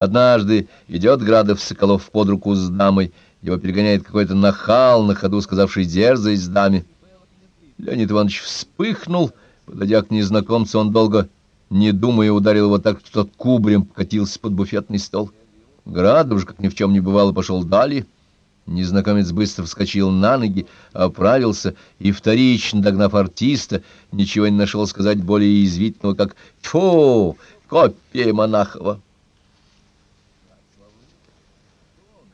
Однажды идет Градов Соколов под руку с дамой, его перегоняет какой-то нахал, на ходу сказавший дерзость даме. Леонид Иванович вспыхнул, подойдя к незнакомцу, он долго, не думая, ударил его так, что тот кубрем покатился под буфетный стол. Градов же, как ни в чем не бывало, пошел далее. Незнакомец быстро вскочил на ноги, оправился и, вторично догнав артиста, ничего не нашел сказать более язвительного, как «Тьфу! Копия Монахова!»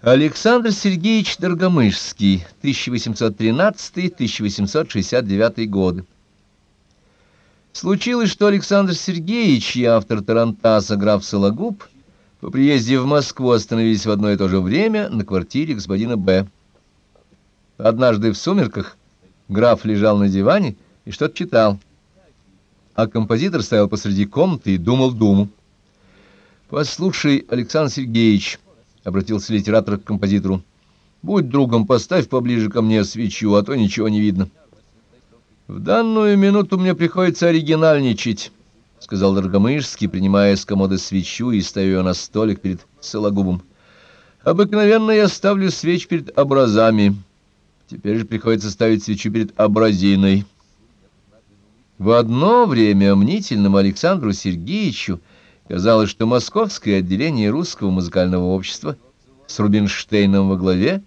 Александр Сергеевич Доргомышский, 1813-1869 годы. Случилось, что Александр Сергеевич и автор Тарантаса граф Сологуб по приезде в Москву остановились в одно и то же время на квартире господина Б. Однажды в сумерках граф лежал на диване и что-то читал, а композитор стоял посреди комнаты и думал думу. «Послушай, Александр Сергеевич», — обратился литератор к композитору. «Будь другом, поставь поближе ко мне свечу, а то ничего не видно». «В данную минуту мне приходится оригинальничать», — сказал Доргомышский, принимая с комода свечу и ставя ее на столик перед Сологубом. «Обыкновенно я ставлю свеч перед образами. Теперь же приходится ставить свечу перед образиной». В одно время мнительному Александру Сергеевичу Казалось, что московское отделение русского музыкального общества с Рубинштейном во главе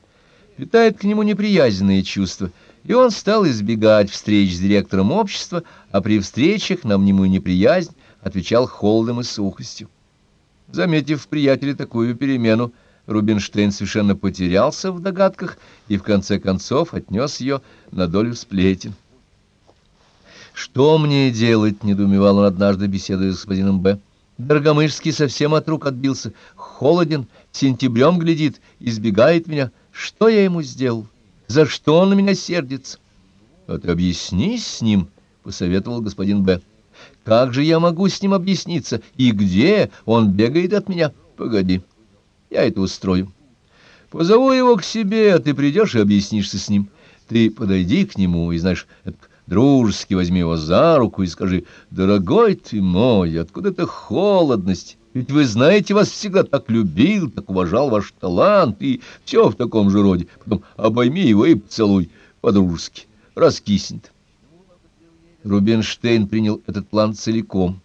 питает к нему неприязненные чувства, и он стал избегать встреч с директором общества, а при встречах на мнимую неприязнь отвечал холодом и сухостью. Заметив в приятеле такую перемену, Рубинштейн совершенно потерялся в догадках и в конце концов отнес ее на долю сплетен. «Что мне делать?» — недоумевал он однажды, беседуя с господином Б. Дорогомышский совсем от рук отбился. Холоден, сентябрем глядит, избегает меня. Что я ему сделал? За что он на меня сердится? — А ты объяснись с ним, — посоветовал господин Б. — Как же я могу с ним объясниться? И где? Он бегает от меня. Погоди, я это устрою. Позову его к себе, а ты придешь и объяснишься с ним. Ты подойди к нему и, знаешь, Дружески возьми его за руку и скажи, «Дорогой ты мой, откуда эта холодность? Ведь вы знаете, вас всегда так любил, так уважал ваш талант, и все в таком же роде. Потом обойми его и поцелуй по-дружески, раскиснет». Рубинштейн принял этот план целиком.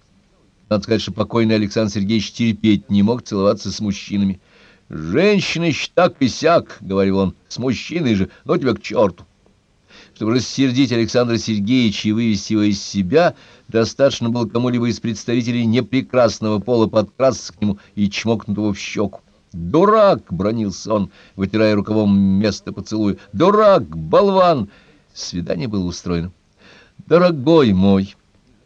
Надо сказать, что покойный Александр Сергеевич терпеть не мог целоваться с мужчинами. «Женщины так и сяк», — говорил он, — «с мужчиной же, но тебя к черту». Чтобы рассердить Александра Сергеевича и вывести его из себя, достаточно было кому-либо из представителей непрекрасного пола подкрасться к нему и чмокнуть его в щеку. «Дурак!» — бронился он, вытирая рукавом место поцелуя. «Дурак! Болван!» Свидание было устроено. «Дорогой мой!» —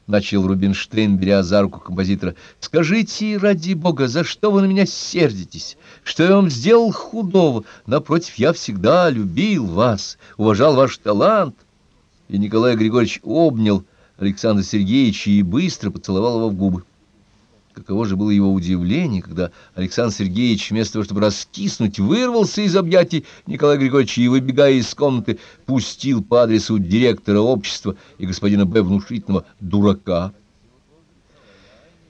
начал Рубинштейн, беря за руку композитора. — Скажите, ради бога, за что вы на меня сердитесь? Что я вам сделал худого? Напротив, я всегда любил вас, уважал ваш талант. И Николай Григорьевич обнял Александра Сергеевича и быстро поцеловал его в губы. Каково же было его удивление, когда Александр Сергеевич, вместо того, чтобы раскиснуть, вырвался из объятий Николая Григорьевича и, выбегая из комнаты, пустил по адресу директора общества и господина Б. внушительного дурака.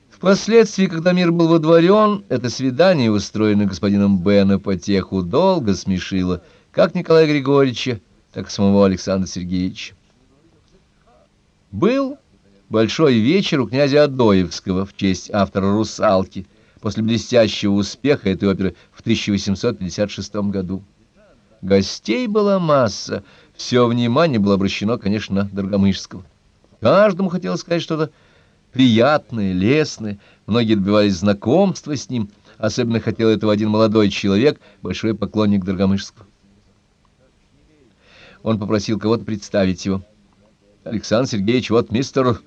Впоследствии, когда мир был водворен, это свидание, устроенное господином Б. на потеху, долго смешило как Николая Григорьевича, так и самого Александра Сергеевича. Был большой вечер у князя Адоевского в честь автора «Русалки» после блестящего успеха этой оперы в 1856 году. Гостей была масса, все внимание было обращено, конечно, на Доргомышского. Каждому хотелось сказать что-то приятное, лестное, многие добивались знакомства с ним, особенно хотел этого один молодой человек, большой поклонник Доргомышского. Он попросил кого-то представить его. Александр Сергеевич, вот мистер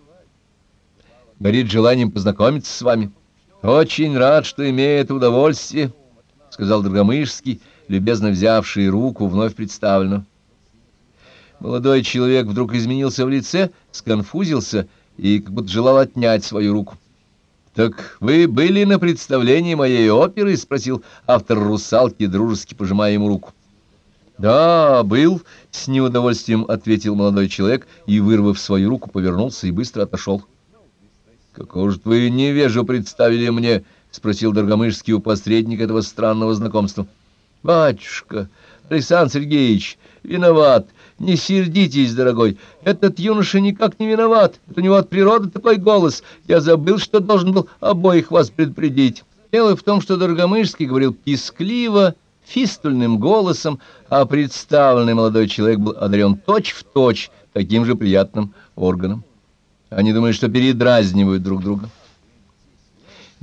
горит желанием познакомиться с вами. Очень рад, что имею это удовольствие, — сказал Драгомышский, любезно взявший руку вновь представленную. Молодой человек вдруг изменился в лице, сконфузился и как будто желал отнять свою руку. — Так вы были на представлении моей оперы? — спросил автор «Русалки», дружески пожимая ему руку. — Да, был, — с неудовольствием ответил молодой человек и, вырвав свою руку, повернулся и быстро отошел. — Какого же вы невежу представили мне — спросил Доргомышский у посредника этого странного знакомства. — Батюшка, Александр Сергеевич, виноват. Не сердитесь, дорогой. Этот юноша никак не виноват. Это у него от природы такой голос. Я забыл, что должен был обоих вас предупредить. Дело в том, что Доргомышский говорил пискливо, фистульным голосом, а представленный молодой человек был одарен точь-в-точь точь таким же приятным органом. Они думали, что передразнивают друг друга.